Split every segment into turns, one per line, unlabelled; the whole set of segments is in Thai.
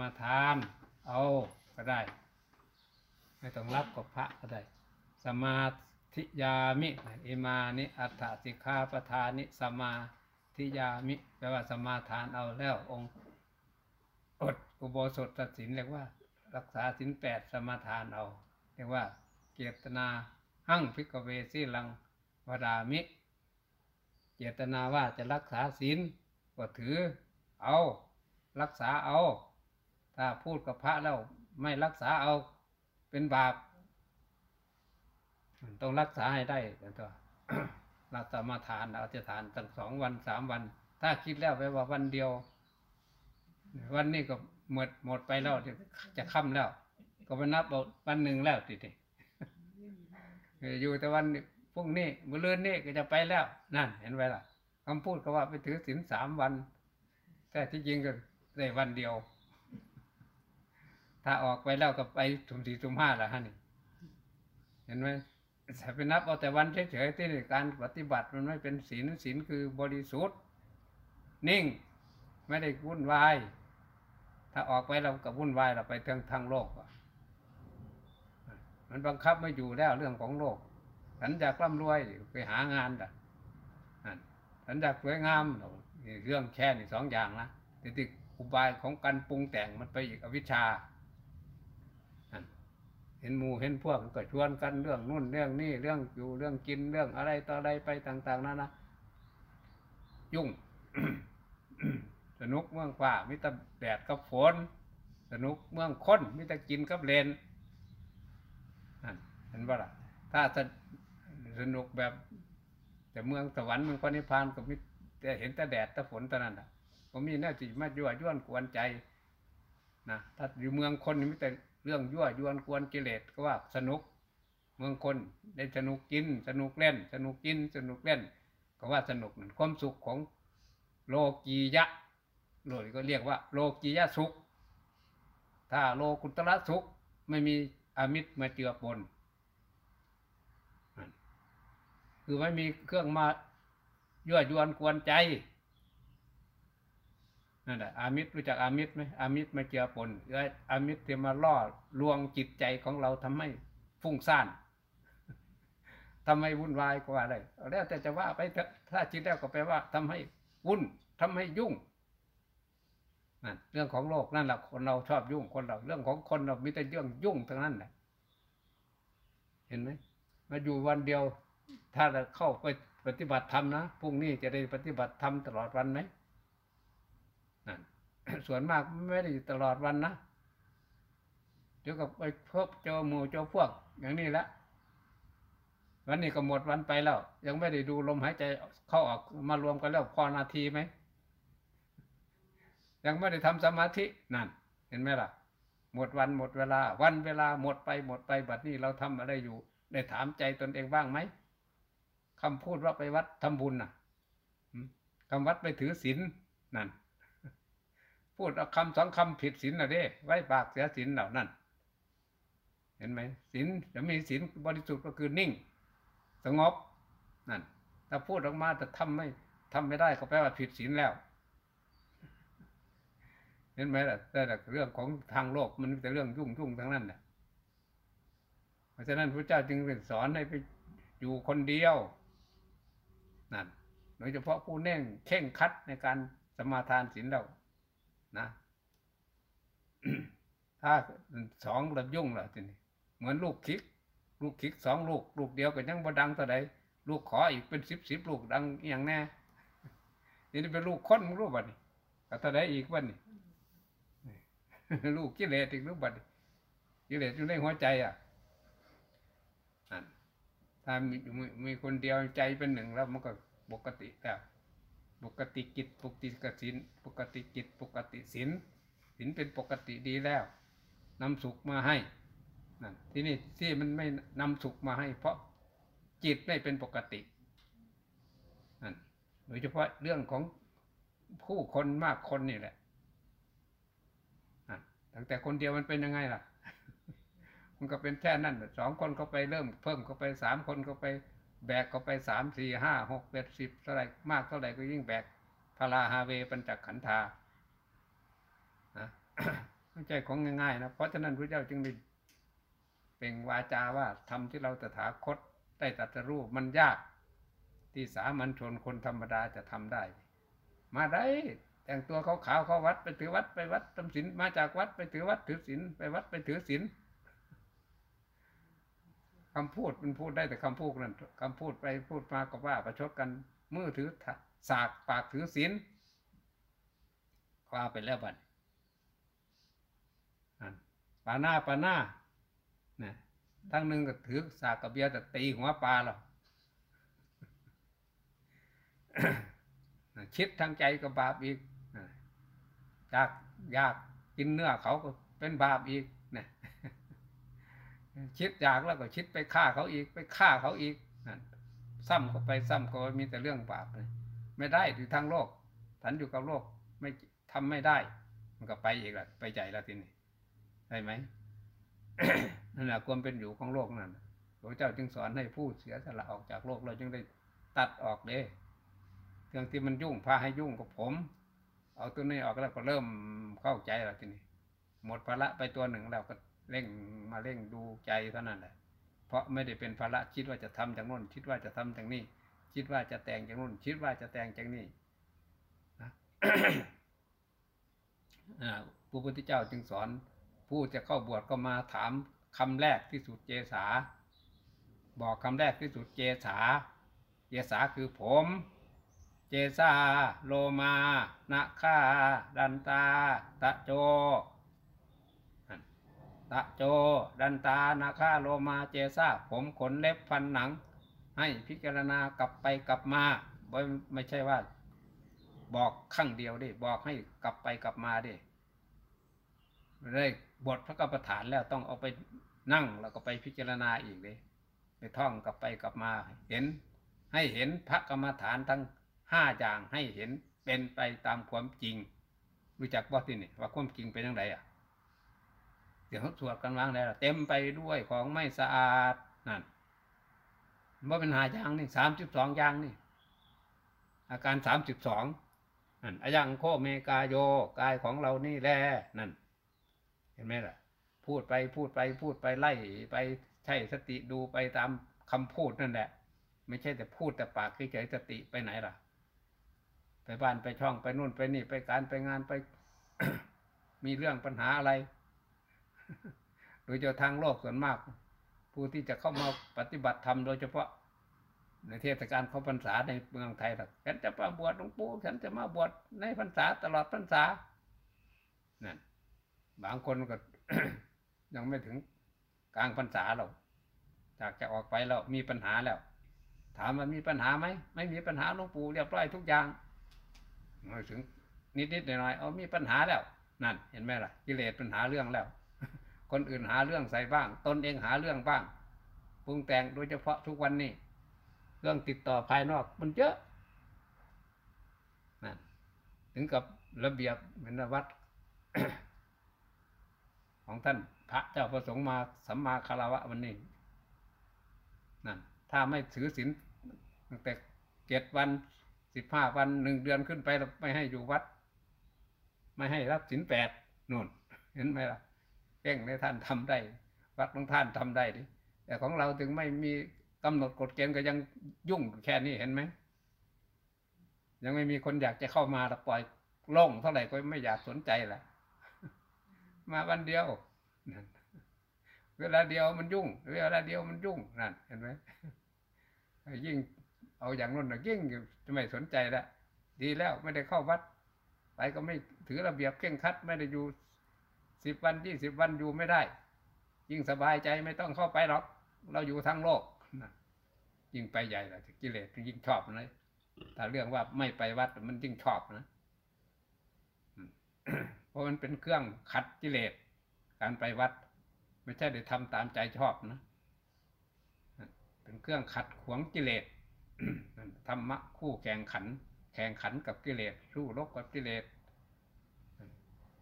มาทาน เอาก็ได้ ไม่ต้องรับกับพระก็ได้ สมาทิยามิอิมานิอัฏฐสิกขาปทานิสมาทิยามิแปลว่าสมาทานเอาแล้วองค์อดอุโบสถตัดสินเรียกว่า รักษาศีลแปดสมาทานเอา เรียกว่า เจตนาหัง ภิกขเวสีลังวทามิ เจตนาว่าจะรักษาศีลก็ถือเอา รักษาเอา ถ้าพูดกับพระแล้วไม่รักษาเอาเป็นบาปต้องรักษาให้ได้ตัวรักษามาทานเอาจะทานตั้งสองวันสามวัน ถ้าคิดแล้วไปว่าวันเดียว วันนี้ก็หมดหมดไปแล้วจะค่ำแล้ว ก็ไปนับเอาวันหนึ่งแล้วทีเดียวอยู่แต่วันพรุ่งนี้มื้อเลื่อนนี่ก็จะไปแล้วนั่นเห็นไหมล่ะคำพูดก็ว่าไปถือศีลสามวัน แต่ที่จริงก็ได้วันเดียว ถ้าออกไปแล้วก็ไปถุมสี่ถุมห้าแล้วฮะนี่ เห็นไหมแต่ไปนับเอาแต่วันเฉยๆที่การปฏิบัติมันไม่เป็นศีลศีลคือบริสุทธิ์ นิ่ง ไม่ได้วุ่นวาย ถ้าออกไปเราก็วุ่นวายเราไปทางทางโลกมันบังคับไม่อยู่แล้วเรื่องของโลก ฉันอยากร่ำรวยไปหางานด่ะฉันอยากสวยงามนี่เรื่องแค่นี่สองอย่างนะแต่ที่อุบายของการปรุงแต่งมันไปอีกอวิชชา เห็นหมู่เห็นพวกก็ชวนกันเรื่องนู่นเรื่องนี่เรื่องอยู่เรื่องกินเรื่องอะไรต่ออะไรไปต่าง ๆนั่นนะยุ่ง สนุกเมืองฟ้ามิตรแดดกับฝนสนุกเมืองค้นมิตรกินกับเลนนั่นเห็นป่ะล่ะถ้าสสนุกแบบ แต่เมืองสวรรค์เมืองพระนิพพานก็มิแต่เห็นแต่แดดแต่ฝนเท่านั้นอะผมมีหน้าที่มายั่วย้วนกวนใจนะถ้าอยู่เมืองคนนี่มิต่ เรื่องยั่วยวนกวนกิเลสก็ว่าสนุก เมืองคนได้สนุกกิน สนุกเล่น สนุกกิน สนุกเล่น ก็ว่าสนุกนั่นความสุขของโลกียะโลกก็เรียกว่า โลกียะสุข ถ้าโลกุตระสุขไม่มีอมิตรมาเจือปนคือไม่มีเครื่องมายั่วยวนกวนใจ นั่นแหละอามิตรรู้จักอามิตรไหมอามิตรมาเจือปนเอ้ยอามิตรที่มาล่อลวงจิตใจของเราทำให้ฟุ้งซ่านทำให้วุ่นวายกว่าอะไรแล้วแต่จะว่าไปถ้าคิดแล้วก็แปลว่าทำให้วุ่นทำให้ยุ่งนั่นเรื่องของโลกนั่นแหละคนเราชอบยุ่งคนเรา เรื่องของคนเรามีแต่เรื่องยุ่งทั้งนั้นแหละเห็นไหมมาอยู่วันเดียว ถ้าเราเข้าไปปฏิบัติธรรมนะพรุ่งนี้จะได้ปฏิบัติธรรมตลอดวันไหม นั่นส่วนมากไม่ได้อยู่ตลอดวันนะเดี๋ยวก็ไปพบเจอหมู่เจอพวก อย่างนี้ละวันนี้ก็หมดวันไปแล้ว ยังไม่ได้ดูลมหายใจเข้าออกมารวมกันแล้วพอนาทีไหมยังไม่ได้ทำสมาธินั่น เห็นไหมล่ะ หมดวันหมดเวลา วันเวลาหมดไปหมดไปบัดนี้เราทำอะไรอยู่ ได้ถามใจตนเองบ้างไหมคำพูดว่าไปวัดทำบุญน่ะคำวัดไปถือศีลนั่น พูดเอาคำสองคำผิดศีลน่ะเด้ ไว้ปากเสียศีลเหล่านั้น เห็นไหมศีลจะมีศีลบริสุทธิ์ก็คือนิ่ง สงบนั่นถ้าพูดออกมาแต่ทำไม่ทำไม่ได้ก็แปลว่าผิดศีลแล้ว เห็นไหมล่ะแต่เรื่องของทางโลกมันเป็นเรื่องยุ่งยุ่งทั้งนั้นแหละเพราะฉะนั้นพระเจ้าจึงเป็นสอนให้ไปอยู่คนเดียวนั่นโดยเฉพาะผู้เน่งเข่งคัดในการสมาทานศีลเรา นะถ้าสองระยุ่งละทีนี้เหมือนลูกคิก ลูกคิกสองลูก ลูกเดียวก็ยังบ่ดังเท่าใดลูกขออีกเป็นสิบสิบลูกดังอย่างแน่นี่เป็นลูกค้นมึงรู้บ่นี่ก็เท่าใดอีกวันนี่ลูกกิเลสอีกรู้บ่นี่กิเลสอยู่ในหัวใจอะถ้ามีมีมีคนเดียวใจเป็นหนึ่งแล้วมันก็ปกติแล้ว ปกติจิตปกติกสินปกติจิตปกติศีลศีลเป็นปกติดีแล้วนำสุขมาให้นั่นที่นี่ที่มันไม่นำสุขมาให้ เพราะจิตไม่เป็นปกตินั่นโดยเฉพาะเรื่องของผู้คนมากคนนี่แหละนั่นตั้งแต่คนเดียวมันเป็นยังไงล่ะ มันก็เป็นแค่นั้นสองคนก็ไปเริ่มเพิ่มก็ไปสามคนก็ไป แบกก็ไปสามสี่ห้าหกแปดสิบเท่าไรมากเท่าไรก็ยิ่งแบกพาราฮาเวปัญจขันธานะไม่ใช่ของง่ายๆนะเพราะฉะนั้นพระเจ้าจึงได้เปล่งวาจาว่าทำที่เราตถาคตได้ตรัสรู้มันยาก ที่สามัญชนคนธรรมดาจะทำได้ มาได้แต่งตัวเขาขาวเขาวัดไปถือวัดไปวัดทำศีลมาจากวัดไปถือวัดถือศีลไปวัดไปถือศีล คำพูดมันพูดได้แต่คำพูดนั่นคำพูดไปพูดมาก็ว่าประชดกันมือถือสากปากถือศีลคว้าไปแล้วบัดนั่นปาหน้าปาหน้านะทั้งหนึ่งก็ถือสากกับเบียร์แต่ตีหัวปลาหรอกคิดทางใจก็บาปอีกจากอยากกินเนื้อเขาก็เป็นบาปอีก คิดอยากแล้วก็คิดไปฆ่าเขาอีกไปฆ่าเขาอีกนั่นซ้ำก็ไปซ้ำก็มีแต่เรื่องบาปเลยไม่ได้ถือทางโลกฉันอยู่กับโลกไม่ทำไม่ได้ มันก็ไปอีกละไปใจละทีนี้ได้ไหมนั่นแหละความเป็นอยู่ของโลกนั่นพระเจ้าจึงสอนให้ผู้เสียสละออกจากโลกเราจึงได้ตัดออกเด้เรื่องที่มันยุ่งพาให้ยุ่งกับผม เอาตัวนี้ออกแล้วก็เริ่มเข้าใจแล้วทีนี้ หมดภาระไปตัวหนึ่งแล้วก็ เร่งมาเร่งดูใจเท่านั้นแหละเพราะไม่ได้เป็นภาระคิดว่าจะทำจากโน้นคิดว่าจะทำจากนี้ คิดว่าจะแต่งจากโน้นคิดว่าจะแต่งจากนี้นะพระพุทธเจ้าจึงสอน ผู้จะเข้าบวชก็มาถามคำแรกที่สุดเจสาบอกคำแรกที่สุดเจสาเจสาคือผม เจสาโลมานะคาดันตา ตะโจ ตะโจ ดันตานาคาโลมาเจซาผมขนเล็บฟันหนัง ให้พิจารณากลับไปกลับมาไม่ไม่ใช่ว่า บอกครั้งเดียวดิบอกให้กลับไปกลับมาดิเลยบทพระกรรมฐานแล้วต้องเอาไปนั่งแล้วก็ไปพิจารณาอีกเลยไปท่องกลับไปกลับมา เห็น ให้เห็นพระกรรมฐานทั้งห้าอย่างให้เห็นเป็นไปตามความจริง รู้จักว่าที่นี่ว่าความจริงเป็นยังไงอะ เดี๋ยวเขาสวดกันวางได้เต็มไปด้วยของไม่สะอาดนั่นว่าเป็นหาอย่างนี่สามสิบสองอย่างนี่ อาการสามสิบสองนั่นอายังโคเมกาโยกายของเรานี่แหละนั่น เห็นไหมล่ะ พูดไปพูดไปพูดไปไล่ไปใช้สติดูไปตามคำพูดนั่นแหละ ไม่ใช่แต่พูดแต่ปากเฉยๆสติไปไหนล่ะ ไปบ้านไปช่องไปนู่นไปนี่ไปการไปงานไป มีเรื่องปัญหาอะไร โดยเฉพาะทางโลกส่วนมาก ผู้ที่จะเข้ามาปฏิบัติธรรมโดยเฉพาะ ในเทศกาลเข้าพรรษาในเมืองไทยหรอกฉันจะมาบวชหลวงปู่ฉันจะมาบวชในพรรษาตลอดพรรษานั่นบางคนก็ยังไม่ถึงกลางพรรษาหรอกจากจะออกไปแล้วมีปัญหาแล้ว ถามว่ามีปัญหาไหมไม่มีปัญหาหลวงปู่เรียบร้อยทุกอย่างมาถึงนิดๆหน่อยๆเอามีปัญหาแล้ว นั่น เห็นไหมล่ะกิเลสปัญหาเรื่องแล้ว คนอื่นหาเรื่องใส่บ้าง ตนเองหาเรื่องบ้างปรุงแต่งโดยเฉพาะทุกวันนี้เรื่องติดต่อภายนอกมันเยอะนั่นถึงกับระเบียบเหมือนวัดของท่านพระเจ้าประสงค์มาสัมมาคารวะวันนี้นั่นถ้าไม่ถือศีลตั้งแต่เจ็ดวันสิบห้าวันหนึ่งเดือนขึ้นไปไม่ให้อยู่วัด ไม่ให้รับศีลแปดนู่น เห็นไหมล่ะ เก่งในท่านทำได้วัดของท่านทำได้ดิแต่ของเราถึงไม่มีกำหนดกฎเกณฑ์ก็ยังยุ่งแค่นี้เห็นไหมยังไม่มีคนอยากจะเข้ามาแล้วปล่อยโล่งเท่าไหร่ก็ไม่อยากสนใจแหละมาวันเดียวนั่นเวลาเดียวมันยุ่ง เวลาเดียวมันยุ่งนั่นเห็นไหมยิ่งเอาอย่างนั้นนะยิ่งจะไม่สนใจละดีแล้วไม่ได้เข้าวัด ไปก็ไม่ถือระเบียบเคร่งคัด ไม่ได้อยู่ สิบวันยี่สิบวันอยู่ไม่ได้ ยิ่งสบายใจไม่ต้องเข้าไปหรอก เราอยู่ทั้งโลกยิ่งไปใหญ่ละกิเลสยิ่งชอบนะถ้าเรื่องว่าไม่ไปวัดมันยิ่งชอบนะเพราะมันเป็นเครื่องขัดกิเลสการไปวัด ไม่ใช่ได้ทำตามใจชอบนะเป็นเครื่องขัดขวางกิเลสธรรมะคู่แข่งขัน แข่งขันกับกิเลสสู้รบกับกิเลส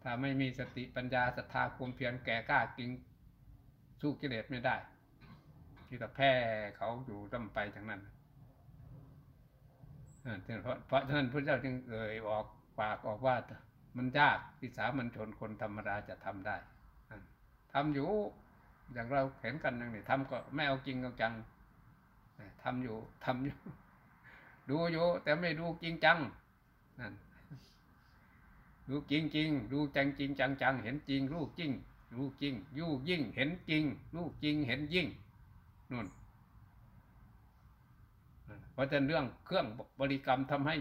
ถ้าไม่มีสติปัญญาศรัทธาความเพียรแก่กล้าจริงสู้กิเลสไม่ได้ ที่จะแพ้เขาอยู่ต้าไปทั้งนั้นเพราะเพราะฉะนั้นพระเจ้าจึงเอ่ยออกปากออกว่ามันยากที่สามัญชนคนธรรมดาจะทำได้อะทำอยู่อย่างเราเห็นกันอย่างนี้ทำก็ไม่เอาจริงเอาจังอะทำอยู่ทำอยู่ ดูอยู่แต่ไม่ดูจริงจังนั่น ดูจริงจริงดูจังจริงจังจังเห็นจริง รู้จริง รู้จริงยู่ยิ่ง เห็นจริง รู้จริงเห็นยิ่งนู่นเพราะฉะนั้นเรื่องเครื่องบริกรรมทำให้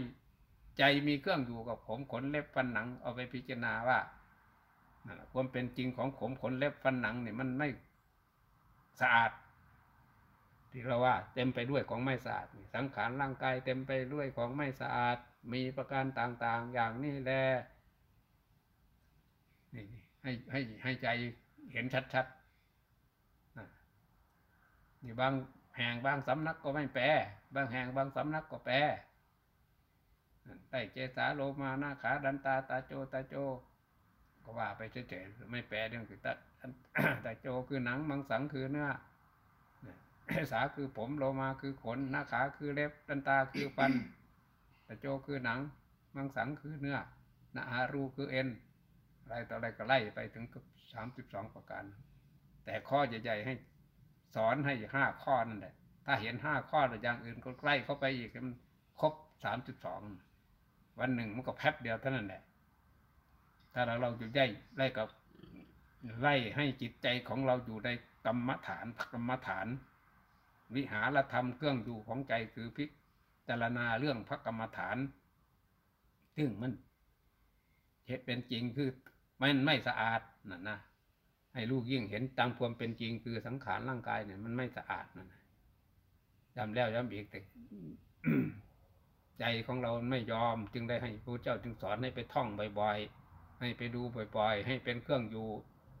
ใจมีเครื่องอยู่กับผมขนเล็บฟันหนังเอาไปพิจารณาว่านั่ความเป็นจริงของผมขนเล็บฟันหนังเนี่ยมันไม่สะอาดที่เราว่าเต็มไปด้วยของไม่สะอาดสังขารร่างกายเต็มไปด้วยของไม่สะอาด มีประการต่างๆ อย่างนี้แหละ นี่ให้ให้ให้ใจเห็นชัดๆนี่บางแห่งบางสำนักก็ไม่แปล บางแห่งบางสำนักก็แปลได้เจสาโลมาหน้าขาดันตาตาโจตาโจ ก็ว่าไปเฉยๆไม่แปลเรื่องคือตาตาโจคือหนังมังสังคือเนื้อสาคือผมโลมาคือขนหน้าขาคือเล็บดันตาคือฟันตะโจคือหนัง มังสังคือเนื้อนาหารูคือเอ็น อะไรต่ออะไรก็ไล่ไปถึงสามสิบสองประการ แต่ข้อใหญ่ๆให้สอนให้ห้าข้อนั่นแหละ ถ้าเห็นห้าข้อแล้วอย่างอื่นก็ใกล้เข้าไปอีกมันครบสามสิบสองวันหนึ่งมันก็แป๊บเดียวเท่านั้นแหละ ถ้าเราเราอยู่ได้ไล่กับไล่ให้จิตใจของเราอยู่ในกรรมฐานกรรมฐาน วิหารธรรมเครื่องอยู่ของใจคือพิจารณาเรื่องพระกรรมฐาน ซึ่งมันเหตุเป็นจริงคือ มันไม่สะอาดนั่นนะให้ลูกยิ่งเห็นตามความเป็นจริงคือสังขารร่างกายเนี่ยมันไม่สะอาดนั่นย้ำแล้วย้ำอีกแต่ใจของเราไม่ยอม จึงได้ให้พระเจ้าจึงสอนให้ไปท่องบ่อยๆ ให้ไปดูบ่อยๆ ให้เป็นเครื่องอยู่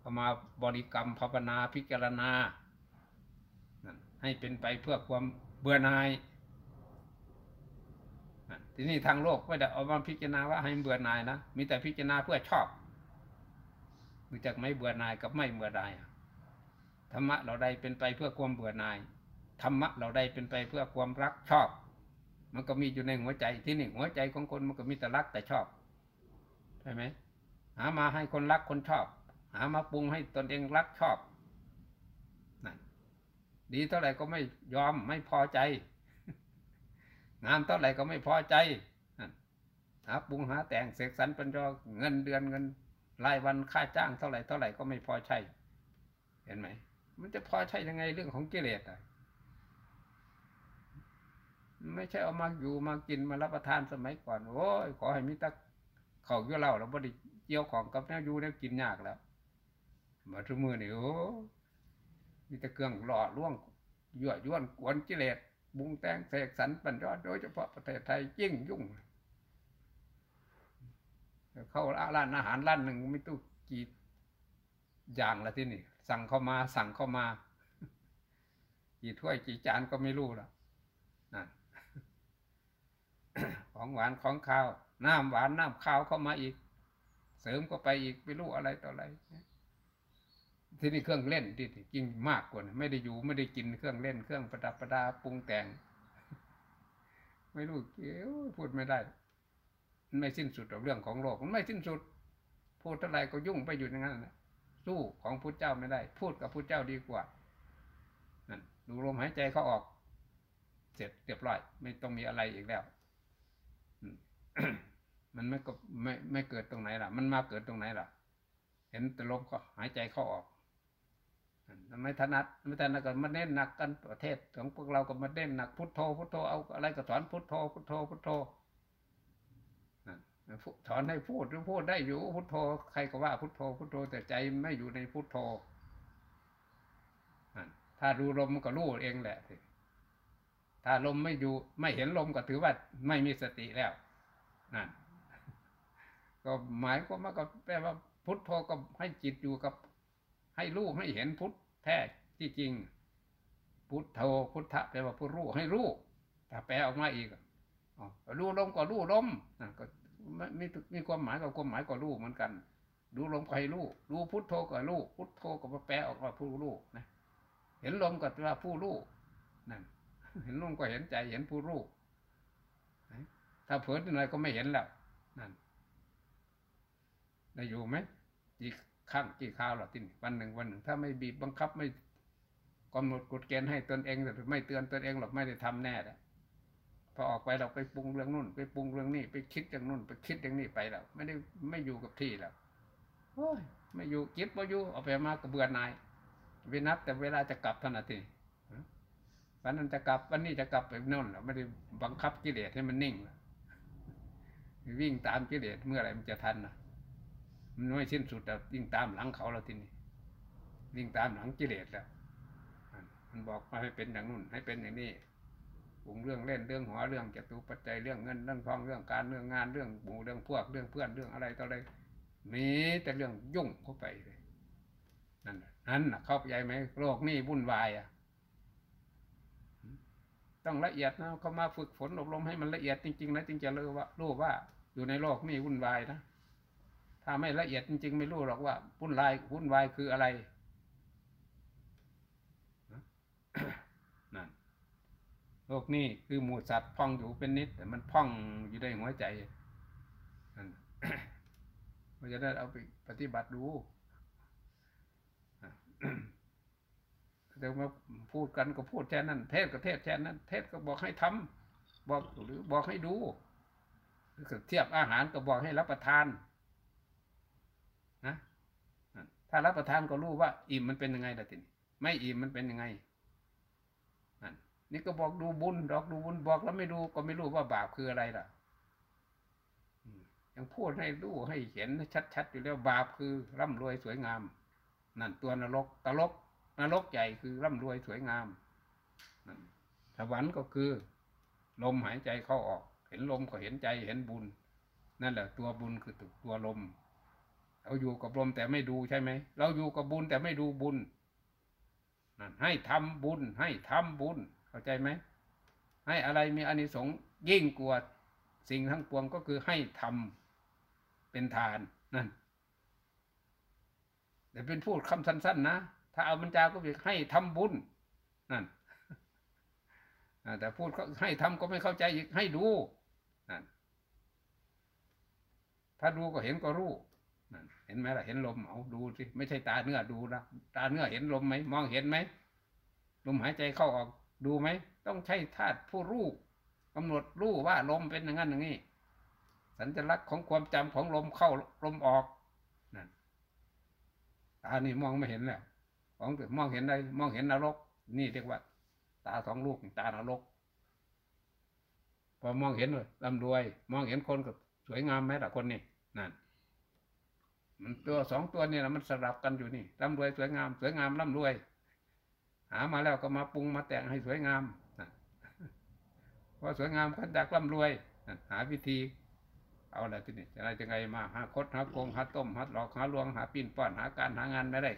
เอามาบริกรรมภาวนาพิจารณานั่นให้เป็นไปเพื่อความเบื่อหน่ายนั่นทีนี้ทางโลกไม่ได้เอามาพิจารณาว่าให้เบื่อหน่ายนะมีแต่พิจารณาเพื่อชอบ รู้จักไม่เบื่อหน่ายกับไม่เบื่อหน่ายธรรมะเราได้เป็นไปเพื่อความเบื่อหน่ายธรรมะเราได้เป็นไปเพื่อความรักชอบ มันก็มีอยู่ในหัวใจที่นี่หัวใจของคนมันก็มีแต่รักแต่ชอบใช่ไหมหามาให้คนรักคนชอบ หามาปรุงให้ตนเองรักชอบนั่นดีเท่าไหร่ก็ไม่ยอมไม่พอใจ งานเท่าไหร่ก็ไม่พอใจหาปรุงหาแต่งเสกสรรปัญญาเงินเดือนเงิน รายวันค่าจ้างเท่าไหร่เท่าไหร่ก็ไม่พอใช่ เห็นไหม มันจะพอใช่ยังไงเรื่องของกิเลสอะไม่ใช่เอามาอยู่มากินมารับประทานสมัยก่อนโอ้ยขอให้มีแตะเขาอยู่ยวเราเราบด้เกี่ยวของกับแนวอยู่แนวกินยากแล้วมาทุกมือนี่โอ้มีแต่เครื่องหล่อล่วงยั่วยวนกวนกิเลสบุงแตงเสกสรรปัญญาโดยเฉพาะประเทศไทยยิ่งยุ่ง เข้าร้านอาหารร้านหนึ่งไม่ตู้กี่อย่างละที่นี่ สั่งเข้ามาสั่งเข้ามา กี่ถ้วยกี่จานก็ไม่รู้ละนั่นของหวานของข้าว น้ำหวานน้ำข้าวเข้ามาอีก เสริมก็ไปอีกไม่รู้อะไรต่ออะไรที่นี่เครื่องเล่นที่จริงมากกว่านะไม่ได้อยู่ไม่ได้กินเครื่องเล่นเครื่องประดับประดาปรุงแต่ง ไม่รู้เกี่ยวพูดไม่ได้ ไม่สิ้นสุดเรื่องของโลกมันไม่สิ้นสุด พูดเท่าไรก็ยุ่งไปอยู่อย่างนั้นนะสู้ของพุทธเจ้าไม่ได้ พูดกับพุทธเจ้าดีกว่านั่นดูลมหายใจเขาออก เสร็จเรียบร้อย ไม่ต้องมีอะไรอีกแล้วมันไม่ก็ไม่ไม่เกิดตรงไหนล่ะ มันมาเกิดตรงไหนล่ะ เห็นแต่ลมก็หายใจเข้าออกไม่ถนัดไม่ถนัดก็มาเน้นหนักกันประเทศของพวกเราก็มาเน้นหนักพุทโธพุทโธเอาอะไรก็สอนพุทโธพุทโธพุทโธ สอนให้พูดหรือพูดได้อยู่พุทโธใครก็ว่าพุทโธพุทโธแต่ใจไม่อยู่ในพุทโธถ้าดูลมก็รู้เองแหละถ้าลมไม่อยู่ไม่เห็นลมก็ถือว่าไม่มีสติแล้วนั่นก็หมายก็มาก็แปลว่าพุทโธก็ให้จิตอยู่กับ ให้รู้ให้เห็นพุทธแท้ที่จริง พุทโธพุทธะแปลว่าผู้รู้ให้รู้ถ้าแปลออกมาอีกอรู้ลมก็รู้ลมก็ มีมีความหมายกับความหมายก็รู้เหมือนกัน ดูลมก็ให้รู้รู้พุทโธก็รู้พุทโธก็แปลออกว่าผู้รู้นะเห็นลมก็ว่าผู้รู้นั่นเห็นลมก็เห็นใจเห็นผู้รู้ถ้าเผลอที่ไหนก็ไม่เห็นแล้วนั่นได้อยู่ไหมกี่ข้างกี่ข้าวหรอที่นี่วันหนึ่งวันหนึ่ง ถ้าไม่บีบบังคับไม่กำหนดกฎเกณฑ์ให้ตนเองหรือไม่เตือนตนเองหรอกไม่ได้ทำแน่แหละ พอออกไปเราไปปรุงเรื่องนู่น ไปปรุงเรื่องนี้ไปคิดอย่างนู่น ไปคิดอย่างนี้ไปแล้วไม่ได้ไม่อยู่กับที่แล้วโอ้ยไม่อยู่คิดไม่อยู่เอาไปมากระเบือนายไปนับแต่เวลาจะกลับเท่านั้นทีวันนั้นจะกลับวันนี้จะกลับไปโน่นแล้วไม่ได้บังคับกิเลสให้มันนิ่งวิ่งตามกิเลสเมื่อไรมันจะทันนะมันไม่สิ้นสุดแต่วิ่งตามหลังเขาเราทีนี้วิ่งตามหลังกิเลสแล้วมันบอกมาให้เป็นอย่างนู่นให้เป็นอย่างนี้ ปรุงเรื่องเล่นเรื่องหัวเรื่องจตุปัจจัยเรื่องเงินเรื่องทองเรื่องการเรื่องงานเรื่องหมู่เรื่องพวกเรื่องเพื่อนเรื่องอะไรต่ออะไรมีแต่เรื่องยุ่งเข้าไปเลยนั่นนั่นเข้าใจไหมโลกนี่วุ่นวายอะต้องละเอียดนะเขามาฝึกฝนอบรมให้มันละเอียดจริงๆนะจึงจะรู้ว่ารู้ว่า อยู่ในโลกนี่วุ่นวายนะถ้าไม่ละเอียดจริง ๆ ไม่รู้หรอกว่าวุ่นวายวุ่นวายคืออะไร โลกนี้คือหมูสัตว์พ่องอยู่เป็นนิด แต่มันพ่องอยู่ในหัวใจนั่นเราจะได้เอาไปปฏิบัติดูเดี๋ยวมาพูดกันก็พูดแค่นั้น เทศก็เทศแค่นั้น เทศก็บอกให้ทำบอกหรือบอกให้ดูเทียบอาหารก็บอกให้รับประทานนะถ้ารับประทานก็รู้ว่า อิ่มมันเป็นยังไงล่ะทีนี้ไม่อิ่มมันเป็นยังไง นี่ก็บอกดูบุญดอกดูบุญบอกแล้วไม่ดูก็ไม่รู้ว่าบาปคืออะไรล่ะยังพูดให้ดูให้เห็นชัดๆอยู่แล้วบาปคือร่ำรวยสวยงาม นั่นตัวนรกตลกนรกใหญ่คือร่ำรวยสวยงามนั่นสวรรค์ก็คือ ลมหายใจเข้าออก เห็นลมก็เห็นใจเห็นบุญ นั่นแหละตัวบุญคือตัวลม เราอยู่กับลมแต่ไม่ดูใช่ไหม เราอยู่กับบุญแต่ไม่ดูบุญนั่นให้ทำบุญให้ทำบุญ เข้าใจไหมให้อะไรมีอานิสงส์ยิ่งกว่าสิ่งทั้งปวงก็คือให้ทำเป็นทานนั่นแต่เป็นพูดคำสั้นๆนะ ถ้าเอาบรรจาก็คือให้ทำบุญนั่นแต่พูดให้ทำก็ไม่เข้าใจอีกให้ดูนั่นถ้าดูก็เห็นก็รู้เห็นไหมล่ะเห็นลมเอาดูสิไม่ใช่ตาเนื้อดูนะตาเนื้อเห็นลมไหมมองเห็นไหมลมหายใจเข้าออก ดูไหม ต้องใช้ธาตุผู้รู้กำหนดรู้ว่าลมเป็นอย่างนั้นอย่างนี้ สัญลักษณ์ของความจำของลมเข้าลมออกนั่นตานี่มองไม่เห็นแล้วของมองเห็นได้มองเห็นนรก นี่เรียกว่า ตาสองลูกตานรกพอมองเห็นเลยร่ำรวย มองเห็นคนก็สวยงามไหมล่ะคนนี้นั่นมันตัวสองตัวนี่แหละมันสลับกันอยู่นี่ร่ำรวยสวยงาม สวยงามร่ำรวย หามาแล้วก็มาปรุงมาแต่งให้สวยงามพอสวยงามก็ดักร่ำรวย หาวิธี เอาอะไรที่นี่อะไรจะไงมาหาคดหาโกงหาต้มหาหลอกหาลวงหาปิ้นป้อนหาการหางานไม่ได้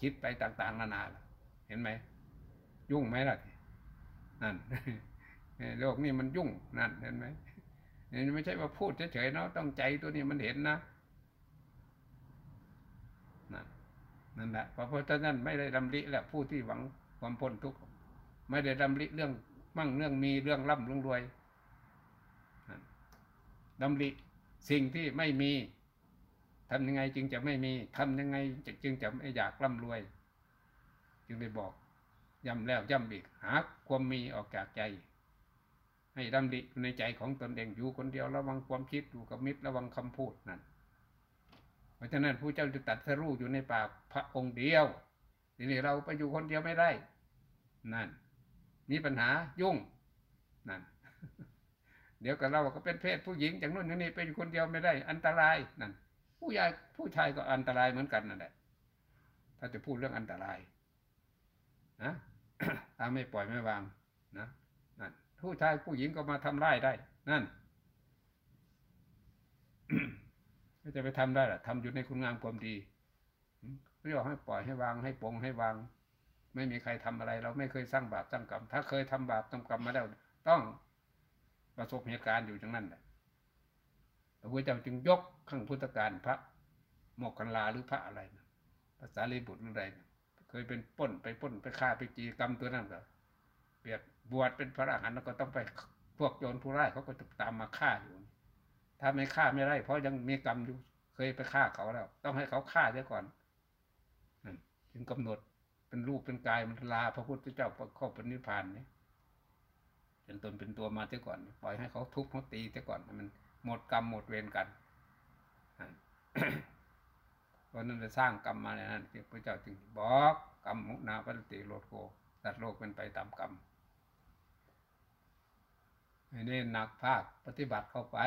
คิดไปต่างๆนานาเห็นไหมยุ่งไหมล่ะนั่นโลกนี้มันยุ่งนั่นเห็นไหมนี่ไม่ใช่ว่าพูดเฉยๆเนาะต้องใจตัวนี้มันเห็นนะ นั่นแหละเพราะเพราะฉะนั้นไม่ได้ดำริแหละผู้ที่หวังความพ้นทุกข์ไม่ได้ดำริเรื่องมั่งเรื่องมีเรื่องร่ำเรื่องรวยดำริสิ่งที่ไม่มีทำยังไงจึงจะไม่มีทำยังไงจึงจะไม่อยากร่ำรวย จึงได้บอกย้ำแล้วย้ำอีกหาความมีออกจากใจ ให้ดำริในใจของตนเองอยู่คนเดียวระวังความคิดอยู่กับมิตรระวังคำพูดนั่น พราะฉะนั้นผู้เจ้าจะตัดสรู้อยู่ในป่าพระองค์เดียวทีนี้เราไปอยู่คนเดียวไม่ได้ นั่น มีปัญหายุ่ง นั่น เดี๋ยวกับเราก็เป็นเพศผู้หญิงอย่างนู้นอย่างนี้ไปอยู่คนเดียวไม่ได้ อันตรายนั่น ผู้ใหญ่ผู้ชายก็อันตรายเหมือนกันนั่นแหละถ้าจะพูดเรื่องอันตรายนะถ้าไม่ปล่อยไม่วางนะนั่นผู้ชายผู้หญิงก็มาทำร้ายได้ นั่น ก็จะไปทำได้หรอทำอยู่ในคุณงามความดีเรียกให้ปล่อยให้วางให้ปงให้วาง ไม่มีใครทำอะไร เราไม่เคยสร้างบาปสร้างกรรม ถ้าเคยทำบาปทำกรรมมาแล้ว ต้องประสบเหตุการณ์อยู่จังนั้นแหละพระพุทธเจ้าจึงยกขั้งพุทธการพระโมกขันลาหรือพระอะไรนะภาษาลีบุตรอะไรนะเคยเป็นป้นไปป้นไปฆ่าไปจีกรรมตัวนั้นก็เปียบบวชเป็นพระอรหันต์แล้วก็ต้องไปพวกโจรผู้ร้ายเขาก็ตามมาฆ่าอยู่ ถ้าไม่ฆ่าไม่ได้เพราะยังมีกรรมอยู่เคยไปฆ่าเขาแล้ว ต้องให้เขาฆ่าเสียก่อนจึงกำหนดเป็นรูปเป็นกายมันลาพระพุทธเจ้าประกอบปณิพพานนี่เป็นตนเป็นตัวมาเสียก่อน ปล่อยให้เขาทุบเขาตีเสียก่อนให้มันหมดกรรมหมดเวรกันเพราะนั้นจะสร้างกรรมมาในนั้นที่พระเจ้าจึงบอกกรรมมุนาปฏิโลดโกตัดโลกเป็นไปตามกรรมอันนี้หนักภาคปฏิบัติเข้าไป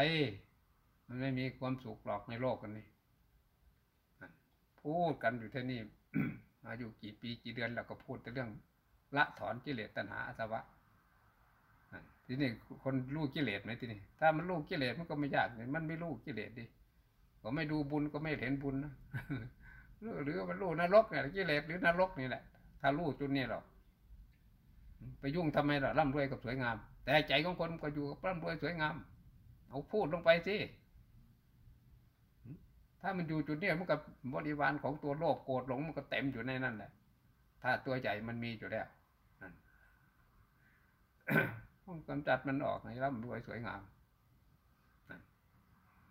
มันไม่มีความสุขหรอกในโลกกันนี้นั่นพูดกันอยู่ที่นี่มาอยู่กี่ปีกี่เดือนเราก็พูดแต่เรื่องละถอนกิเลสตัณหาอาสวะนั่นทีนี้คนรู้กิเลสไหมทีนี้ถ้ามันรู้กิเลสมันก็ไม่ยากเลยมันไม่รู้กิเลสดิก็ไม่ดูบุญก็ไม่เห็นบุญนะหรือมันรู้นรกเนี่ยกิเลสหรือนรกนี่แหละ ถ้ารู้จุดนี้หรอกไปยุ่งทำไมล่ะร่ำรวยกับสวยงาม แต่ใจของคนก็อยู่กับร่ำรวยสวยงามเอาพูดลงไปสิ ถ้ามันอยู่จุดนี้มันกับบริวารของตัวโลภโกรธหลงมันก็เต็มอยู่ในนั่นแหละ ถ้าตัวใหญ่มันมีอยู่แล้วนั่นต้องกำจัดมันออกให้ร่ำรวยสวยงาม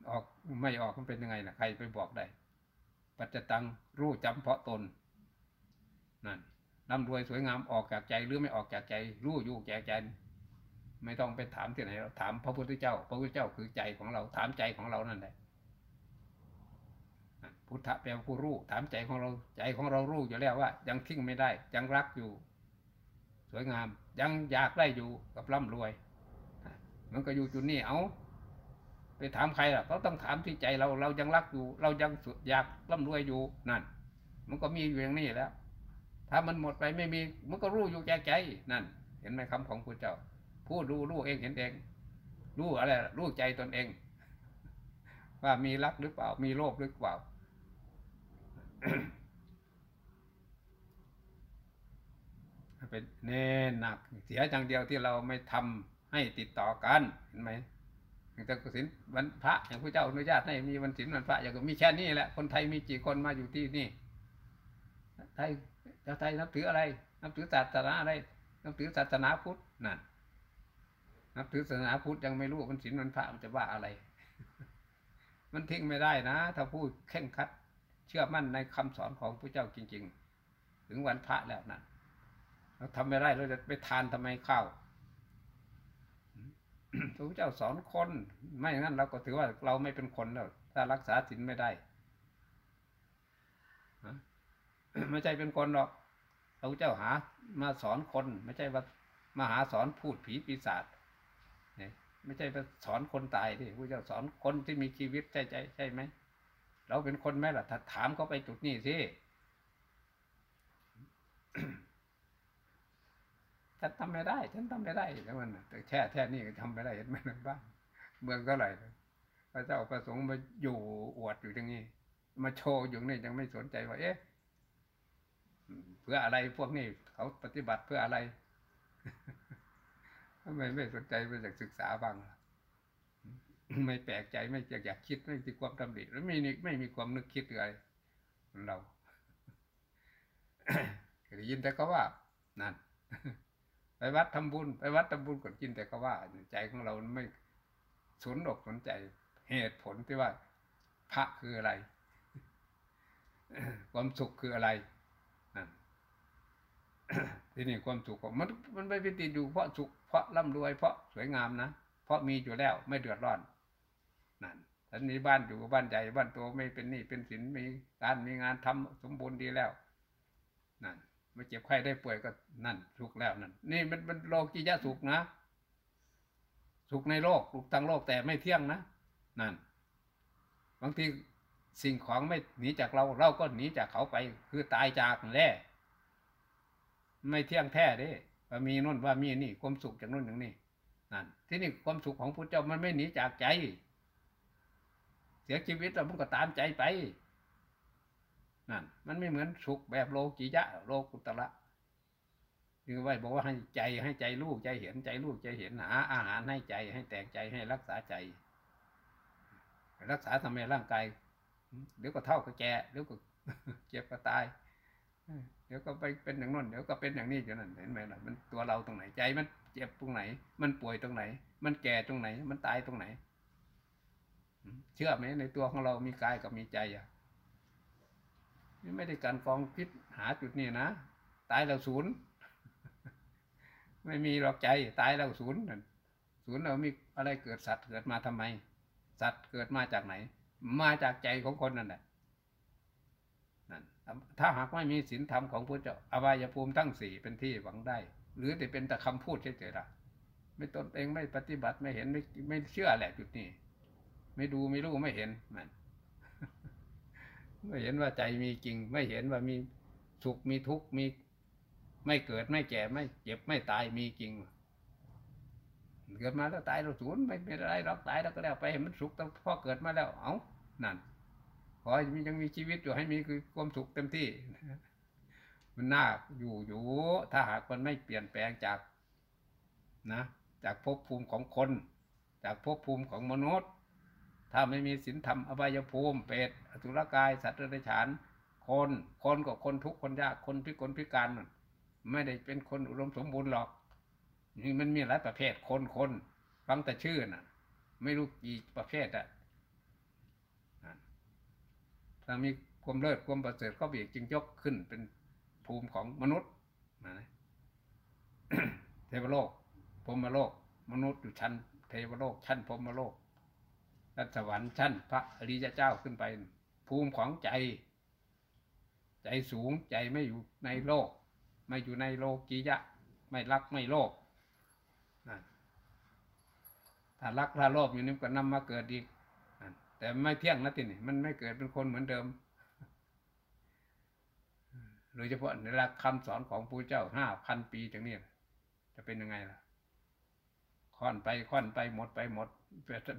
ออกไม่ออกมันเป็นยังไงล่ะใครไปบอกได้ ปัจจตังรู้จำเพาะตนนั่นร่ำรวยสวยงามออกจากใจหรือไม่ออกจากใจ รู้อยู่แก่ใจไม่ต้องไปถามที่ไหนเราถามพระพุทธเจ้า พระพุทธเจ้าคือใจของเราถามใจของเรานั่นแหละ พุทธะแปลว่าผู้รู้ ถามใจของเราใจของเรารู้อยู่แล้วว่า ยังทิ้งไม่ได้ยังรักอยู่ สวยงามยังอยากได้อยู่กับร่ำรวย มันก็อยู่จุดนี้เอาไปถามใครล่ะเขาต้องถามที่ใจเราเรายังรักอยู่ เรายังอยากร่ำรวยอยู่นั่น มันก็มีอยู่อย่างนี้แล้ว ถ้ามันหมดไปไม่มี มันก็รู้อยู่แก่ใจนั่น เห็นไหมคำของพระเจ้า ผู้รู้รู้เองเห็นเอง รู้อะไรรู้ใจตนเอง ว่ามีรักหรือเปล่า มีโลภหรือเปล่า เป็นเน้นหนัก เสียอย่างเดียวที่เราไม่ทำให้ติดต่อกันเห็นไหมอย่างแต่สินวันพระอย่างพระเจ้าอนุญาตให้มีวันศีลวันพระอย่างก็มีแค่นี้แหละคนไทยมีกี่คนมาอยู่ที่นี่ไทยชาวไทยนับถืออะไร นับถือศาสนาอะไร นับถือศาสนาพุทธนั่นนับถือศาสนาพุทธยังไม่รู้วันศีลวันพระมันจะว่าอะไร มันทิ้งไม่ได้นะ ถ้าพูดเข่งคัด เชื่อมั่นในคำสอนของพระเจ้าจริง ๆ ถึงวันพระแล้วนั่นเราทำไม่ได้เราจะไปทานทำไมข้าวพระเจ้าสอนคน ไม่งั้นเราก็ถือว่าเราไม่เป็นคนแล้วถ้ารักษาศีลไม่ได้ไม่ใช่เป็นคนหรอกพระเจ้าหามาสอนคน ไม่ใช่ว่ามาหาสอนพูดผีปีศาจเนี่ยไม่ใช่ไปสอนคนตายดิพระเจ้าสอนคนที่มีชีวิตใช่ใช่ใช่ไหม เราเป็นคนไหมล่ะถ้าถามเขาไปจุดนี้สิฉันทำไม่ได้ ฉันทำไม่ได้แล้วมันแต่แค่แค่นี้ก็ทำไม่ได้เห็นไหมบ้างเมืองเท่าไหร่พระเจ้าประสงค์มาอยู่อวดอยู่อย่างนี้ มาโชว์อยู่นี่ยังไม่สนใจว่าเอ๊ะเพื่ออะไรพวกนี้เขาปฏิบัติเพื่ออะไรทำไมไม่สนใจไปจากศึกษาบ้าง ไม่แปลกใจไม่อยากอยากคิดไม่มีความตำหนิแล้วไม่มีไม่มีความนึกคิดอะไรเราได้ยินแต่เขาว่า นั่น ไปวัดทำบุญ ไปวัดทำบุญกดกินแต่เขาว่า ใจของเราไม่สนอกสนใจ เหตุผลที่ว่า พระคืออะไร ความสุขคืออะไรนั่นที่นี่ความสุขของมันมันไม่ไปติดอยู่เพราะสุขเพราะร่ำรวยเพราะสวยงามนะเพราะมีอยู่แล้วไม่เดือดร้อน ฉันมีบ้านอยู่บ้านใหญ่บ้านโตไม่เป็นหนี้เป็นสินมีการมีงานทำสมบูรณ์ดีแล้วนั่นไม่เจ็บไข้ได้ป่วยก็นั่นสุขแล้วนั่นนี่มันเป็นโลกียะสุขนะ สุขในโลกสุขทางโลกแต่ไม่เที่ยงนะนั่นบางทีสิ่งของไม่หนีจากเราเราก็หนีจากเขาไปคือตายจากแน่ไม่เที่ยงแท้เด้ว่ามีนู่นว่ามีนี่ความสุขจากนู่นอย่างนี้นั่นที่นี่ความสุขของพระเจ้ามันไม่หนีจากใจ เสียชีวิตเรามันก็ตามใจไปนั่นมันไม่เหมือนสุขแบบโลกิยะ โลกุตระคือไว้บอกว่าให้ใจให้ใจลูกใจเห็นใจลูกใจเห็นหาอาหารให้ใจให้แตกใจให้รักษาใจ รักษาทำไมร่างกายเดี๋ยวก็เท่าก็แก่เดี๋ยวก็เจ็บก็ตายเดี๋ยวก็ไปเป็นอย่างนั้นเดี๋ยวก็เป็นอย่างนี้อยู่นั่นเห็นไหมล่ะมันตัวเราตรงไหนใจมันเจ็บตรงไหน มันป่วยตรงไหน มันแก่ตรงไหน มันตายตรงไหน เชื่อไหมในตัวของเรามีกายกับมีใจอะนี่ไม่ได้การกองคิดหาจุดนี้นะตายแล้วศูนย์ไม่มีหรอกใจตายแล้วศูนย์นั่นศูนย์เรามีอะไรเกิดสัตว์เกิดมาทำไม สัตว์เกิดมาจากไหน มาจากใจของคนนั่นแหละนั่นถ้าหากไม่มีศีลธรรมของพระเจ้าอบายภูมิทั้งสี่เป็นที่หวังได้ หรือแต่เป็นแต่คำพูดเฉยๆละไม่ตนเองไม่ปฏิบัติไม่เห็นไม่ไม่เชื่อแหละจุดนี้ ไม่ดูไม่รู้ไม่เห็นมันไม่เห็นว่าใจมีจริง ไม่เห็นว่ามีสุขมีทุกข์มี ไม่เกิดไม่แก่ไม่เจ็บไม่ตายมีจริงเกิดมาแล้วตายเราสูญไม่เป็นไรหรอกตายแล้วก็แล้วไปให้มันสุขแต่พอเกิดมาแล้ว เอานั่นขอให้มียังมีชีวิตอยู่ให้มีคือความสุขเต็มที่ มันน่าอยู่อยู่ ถ้าหากมันไม่เปลี่ยนแปลงจากนะ จากภพภูมิของคน จากภพภูมิของมนุษย์ ถ้าไม่มีศีลธรรมอบายภูมิเปรตอสุรกาย สัตว์เดรัจฉาน คนคนก็คนทุกคนยากคนพิกลพิการไม่ได้เป็นคนอุดมสมบูรณ์หรอกนี่มันมีหลายประเภทคนคนฟังแต่ชื่อน่ะ ไม่รู้กี่ประเภทอะถ้ามีความเลิศความประเสริฐก็บีกจึงยกขึ้นเป็นภูมิของมนุษย์นะเทวโลกพรมโลก มนุษย์อยู่ชั้น เทวโลก ชั้นพรมโลก ชั้นสวรรค์ชั้นพระอริยเจ้าขึ้นไป ภูมิของใจ ใจสูงใจไม่อยู่ในโลก ไม่อยู่ในโลกียะ ไม่รักไม่โลภถ้ารักถ้าโลภอยู่นี่ก็นำมาเกิดอีกแต่ไม่เที่ยงนะทีนี่มันไม่เกิดเป็นคนเหมือนเดิมโดยเฉพาะในหลักคำสอนของพระเจ้าห้าพันปีถึงนี้จะเป็นยังไงล่ะค่อนไปค่อนไปหมดไปหมด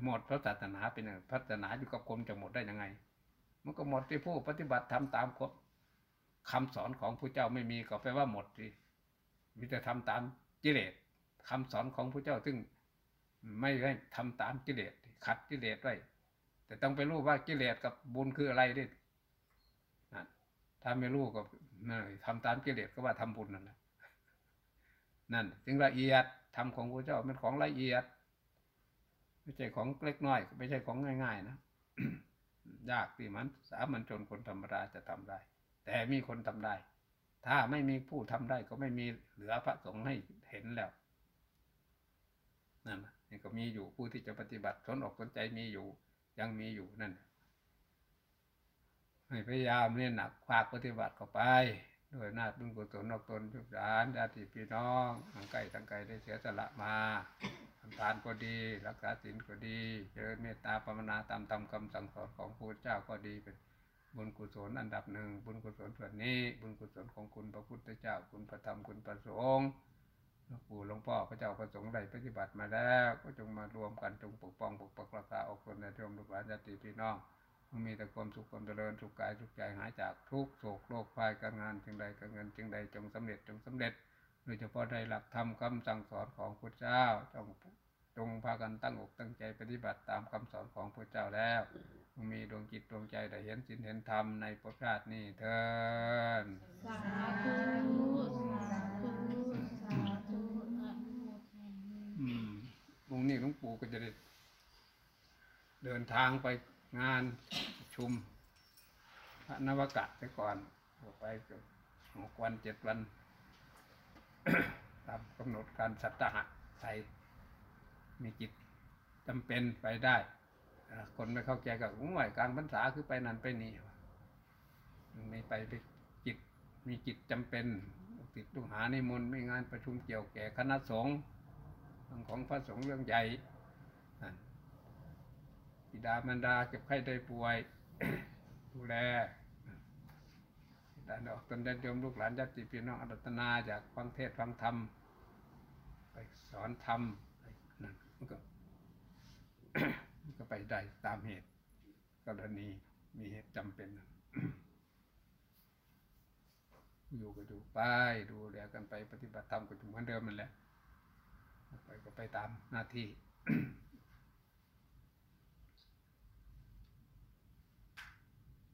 หมดพระศาสนาเป็นพระศาสนาอยู่กับคนจะหมดได้ยังไง มันก็หมดที่ผู้ปฏิบัติทำตามคำสอนของพระเจ้าไม่มีก็แปลว่าหมดสิมิจะทำตามกิเลสคำสอนของพระเจ้าซึ่งไม่ให้ทำตามกิเลสขัดกิเลสไว้แต่ต้องไปรู้ว่ากิเลสกับบุญคืออะไรดิถ้าไม่รู้ก็ทำตามกิเลสก็ว่าทำบุญนั่นแหละนั่นจึงละเอียดทำของพระเจ้าเป็นของละเอียด ไม่ใช่ของเล็กน้อยไม่ใช่ของง่าย ๆ นะยากที่มันสามัญชนคนธรรมดาจะทำได้ แต่มีคนทำได้ ถ้าไม่มีผู้ทำได้ก็ไม่มีเหลือพระสงฆ์ให้เห็นแล้วนั่นนี่ก็มีอยู่ผู้ที่จะปฏิบัติสนอกสนใจมีอยู่ ยังมีอยู่นั่นให้พยายามเนี่ยหนักภาคปฏิบัติเข้าไปโดยนาบุญกุศลนอกตนทุกสารญาติพี่น้องทางไกลทางไกลได้เสียสละมาานก็ดี รักษาศีลก็ดีเจริญเมตตาปรมนาตามธรรมคำสั่งสอนของพระเจ้าก็ดีเป็นบุญกุศลอันดับหนึ่งบุญกุศลส่วนนี้ บุญกุศลของคุณพระพุทธเจ้าคุณพระธรรมคุณพระสงฆ์หลวงปู่หลวงพ่อพระเจ้าพระสงฆ์ได้ปฏิบัติมาแล้ว ก็จงมารวมกันจงปกป้องปกปักรักษาอกคนในธรรมลูกหลานญาติพี่น้องมีแต่ความสุขความเจริญสุขกายสุขใจหายจากทุกโศกโรคภัยการงานจึงใดการเงินจึงใดจงสำเร็จจงสำเร็จโดยเฉพาะได้หลักธรรมคำสั่งสอนของพระเจ้าจง จงพากันตั้งอกตั้งใจปฏิบัติตามคำสอนของพระเจ้าแล้วมีดวงจิตดวงใจได้เห็นสินเห็นธรรมในประชาตินี้เถิดสาธุสาธุสาธุอืมวงนี้หลวงปู่ก็จะได้เดินทางไปงานชุมพระนวกะไปก่อนไปหกวันเจ็ดวันตามกำหนดการสัตหะใส่ มีจิตจำเป็นไปได้คนไม่เข้าใจกับอุ้งไหวกลางพรรษาคือไปนั่นไปนี่ไม่ไปไปจิตมีจิตจำเป็นติดตุหาในมนไม่งานประชุมเกี่ยวแก่คณะสงฆ์ของพระสงฆ์เรื่องใหญ่ิดามันดาเก็บไข้ได้ป่วยดูแลดานออกตนได้ยมลูกหลานญาติพี่น้องอรัตนาจากฟังเทศฟังธรรม ไปสอนธรรม มันก็มันก็ไปได้ตามเหตุ กรณีมีเหตุจำเป็นอยู่ก็ดูไปดูแลกันไปปฏิบัติธรรมก็เหมือนเดิมมันแหละไปก็ไปตามหน้าที่